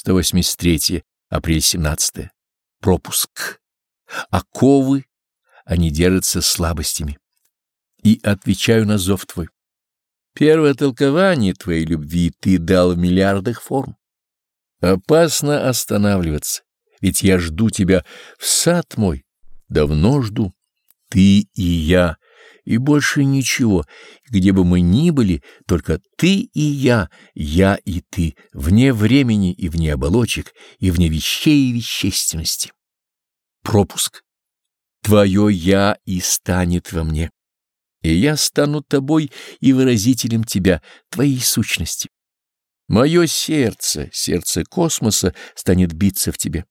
183 апрель 17 пропуск. Оковы, они держатся слабостями. И отвечаю на зов твой. Первое толкование твоей любви ты дал в миллиардах форм. Опасно останавливаться, ведь я жду тебя в сад мой, давно жду. Ты и я, и больше ничего, где бы мы ни были, только ты и я, я и ты, вне времени и вне оболочек, и вне вещей и вещественности. Пропуск. Твое «я» и станет во мне, и я стану тобой и выразителем тебя, твоей сущности. Мое сердце, сердце космоса, станет биться в тебе.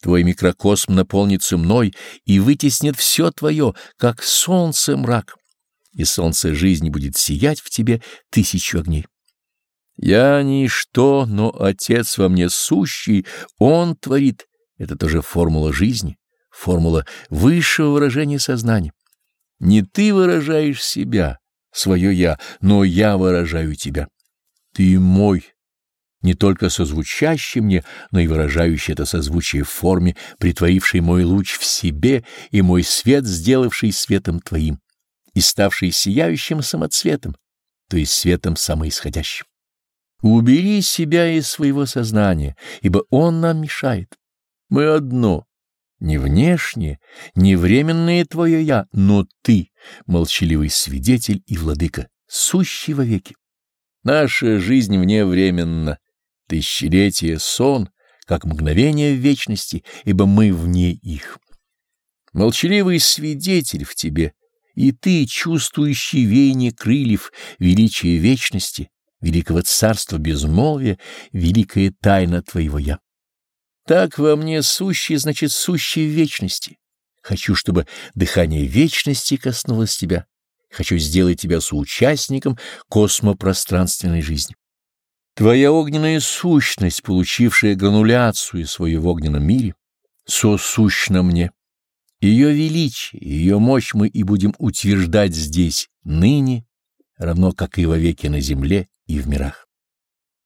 Твой микрокосм наполнится мной и вытеснит все твое, как солнце мрак, и солнце жизни будет сиять в тебе тысячу огней. Я ничто, но Отец во мне сущий, Он творит. Это тоже формула жизни, формула высшего выражения сознания. Не ты выражаешь себя, свое «я», но я выражаю тебя. Ты мой, не только созвучащий мне, но и выражающий это созвучие в форме, притворивший мой луч в себе и мой свет, сделавший светом твоим, и ставший сияющим самоцветом, то есть светом самоисходящим. Убери себя из своего сознания, ибо он нам мешает. Мы одно, не внешнее, не временное твое «я», но ты, молчаливый свидетель и владыка, сущий вовеки. Наша жизнь вневременна, тысячелетие — сон, как мгновение в вечности, ибо мы вне их. Молчаливый свидетель в тебе, и ты, чувствующий веяние крыльев, величие вечности, великого царства безмолвия, великая тайна твоего «я». Так во мне сущий, значит, сущий в вечности. Хочу, чтобы дыхание вечности коснулось тебя. Хочу сделать тебя соучастником космопространственной жизни. Твоя огненная сущность, получившая грануляцию свою в огненном мире, сосущна мне. Ее величие, ее мощь мы и будем утверждать здесь, ныне, равно как и вовеки на земле и в мирах.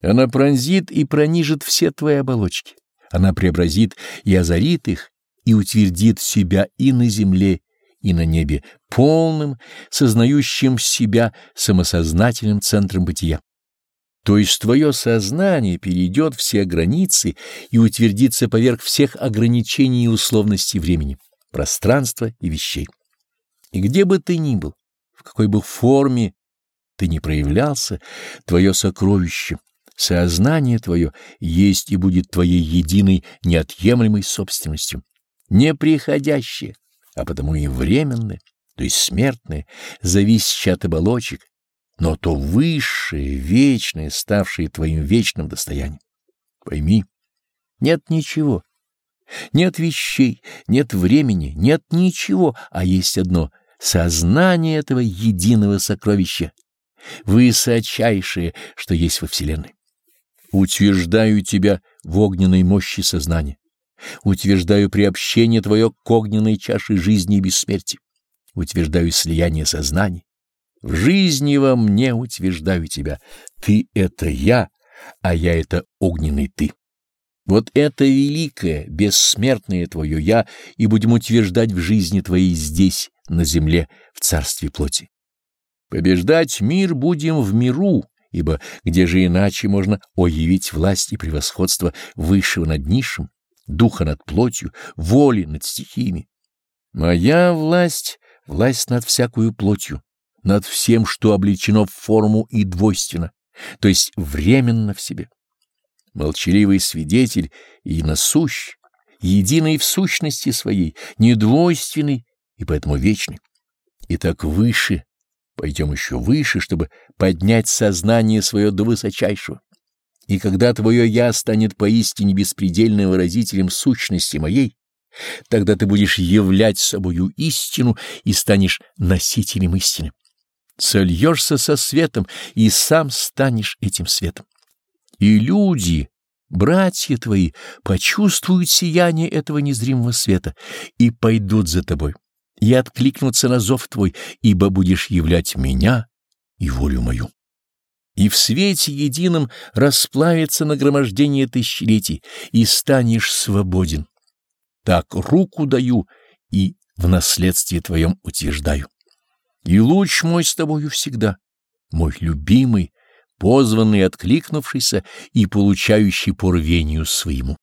Она пронзит и пронижит все твои оболочки. Она преобразит и озарит их, и утвердит себя и на земле, и на небе, полным, сознающим себя самосознательным центром бытия. То есть твое сознание перейдет все границы и утвердится поверх всех ограничений и условностей времени, пространства и вещей. И где бы ты ни был, в какой бы форме ты ни проявлялся, твое сокровище, сознание твое есть и будет твоей единой неотъемлемой собственностью, неприходящее, а потому и временное, то есть смертное, зависящее от оболочек, но то высшее, вечное, ставшее твоим вечным достоянием. Пойми, нет ничего, нет вещей, нет времени, нет ничего, а есть одно — сознание этого единого сокровища, высочайшее, что есть во Вселенной. Утверждаю тебя в огненной мощи сознания. Утверждаю приобщение твое к огненной чаше жизни и бессмертия. Утверждаю слияние сознаний. В жизни во мне утверждаю тебя. Ты — это я, а я — это огненный ты. Вот это великое, бессмертное твое «я» и будем утверждать в жизни твоей здесь, на земле, в царстве плоти. Побеждать мир будем в миру, ибо где же иначе можно оявить власть и превосходство высшего над низшим, духа над плотью, воли над стихиями? Моя власть — власть над всякую плотью, над всем, что облечено в форму и двойственно, то есть временно в себе. Молчаливый свидетель и насущ, единый в сущности своей, недвойственный и поэтому вечный. И так выше, пойдем еще выше, чтобы поднять сознание свое до высочайшего. И когда твое «я» станет поистине беспредельным выразителем сущности моей, тогда ты будешь являть собою истину и станешь носителем истины сольешься со светом и сам станешь этим светом. И люди, братья твои, почувствуют сияние этого незримого света и пойдут за тобой, и откликнутся на зов твой, ибо будешь являть меня и волю мою. и в свете едином расплавится нагромождение тысячелетий, и станешь свободен. Так руку даю и в наследстве твоем утверждаю. И луч мой с тобою всегда, мой любимый, позванный, откликнувшийся и получающий по рвению своему.